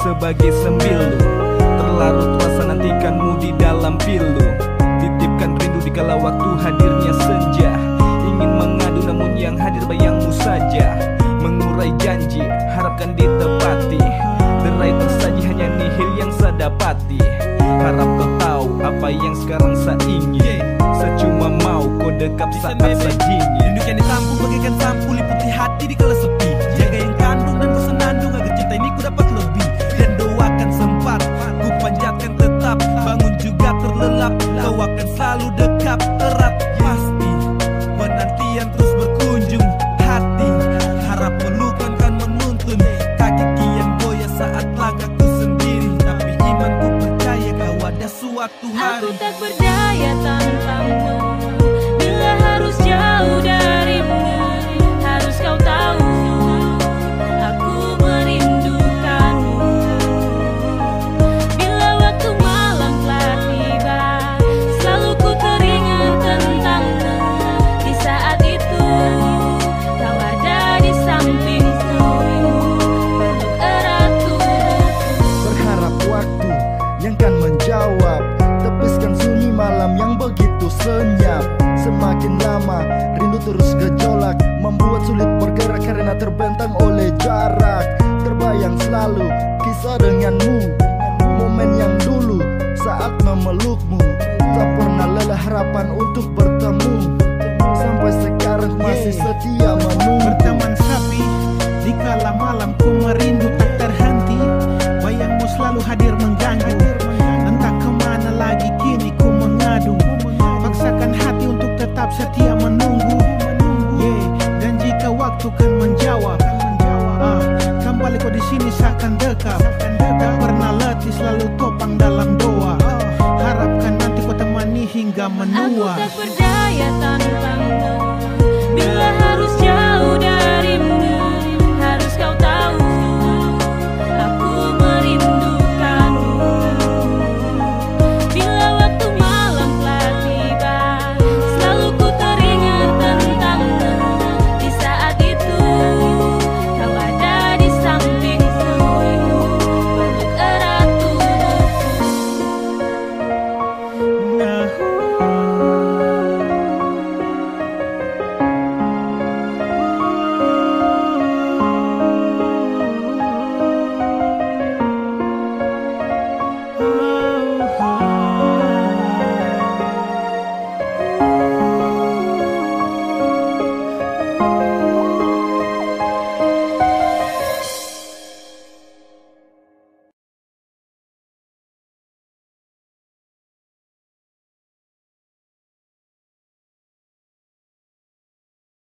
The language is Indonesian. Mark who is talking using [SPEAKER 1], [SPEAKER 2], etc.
[SPEAKER 1] sebagai sembilu. Terlarut rasa nantikanmu di dalam pilu. Titipkan rindu di kala waktu hadirnya senja. Ingin mengadu namun yang hadir bayangmu saja. Mengurai janji, harapkan ditepati. Derai tersaji hanya nihil yang saya dapati. Harap kau tahu apa yang sekarang saya ingin. Secuma mau kau dekap saat saya dingin
[SPEAKER 2] Rindu yang ditampung bagaikan sampul liputi hati di kala suatu hari. Aku
[SPEAKER 3] tak berdaya tanpamu. Bila harus jauh darimu Harus kau tahu. Aku merindukanmu. Bila waktu malam telah tiba Selalu ku teringat tentangmu. Di saat itu Kau ada di sampingku. Tubuhku.
[SPEAKER 4] Berharap waktu yang kan menjawab Senyap Semakin lama rindu terus gejolak Membuat sulit bergerak karena terbentang oleh jarak. Terbayang selalu kisah denganmu Momen yang dulu saat memelukmu. Tak pernah lelah harapan untuk bertemu Sampai sekarang masih setia menunggu Berteman
[SPEAKER 5] sapi di kala malam kembali kau di sini seakan dekat. Tak pernah letih selalu topang dalam doa. Harapkan nanti kau temani hingga menua. Aku
[SPEAKER 3] tak berdaya tanpamu Bila harus jauh dari